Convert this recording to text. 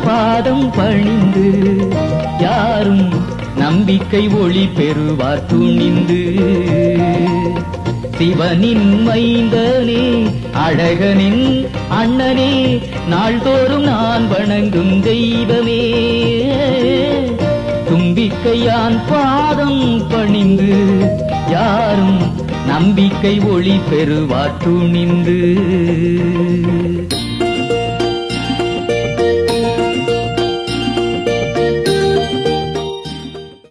பாதம் பணிந்து யாரும் நம்பிக்கை ஒளி பெறுவார் துணிந்து. சிவனின் மைந்தனே அழகனின் அண்ணனே நாள்தோறும் நான் வணங்கும் தெய்வமே. தும்பிக்கையான் பாதம் பணிந்து யாரும் நம்பிக்கை ஒளி பெறுவார் துணிந்து.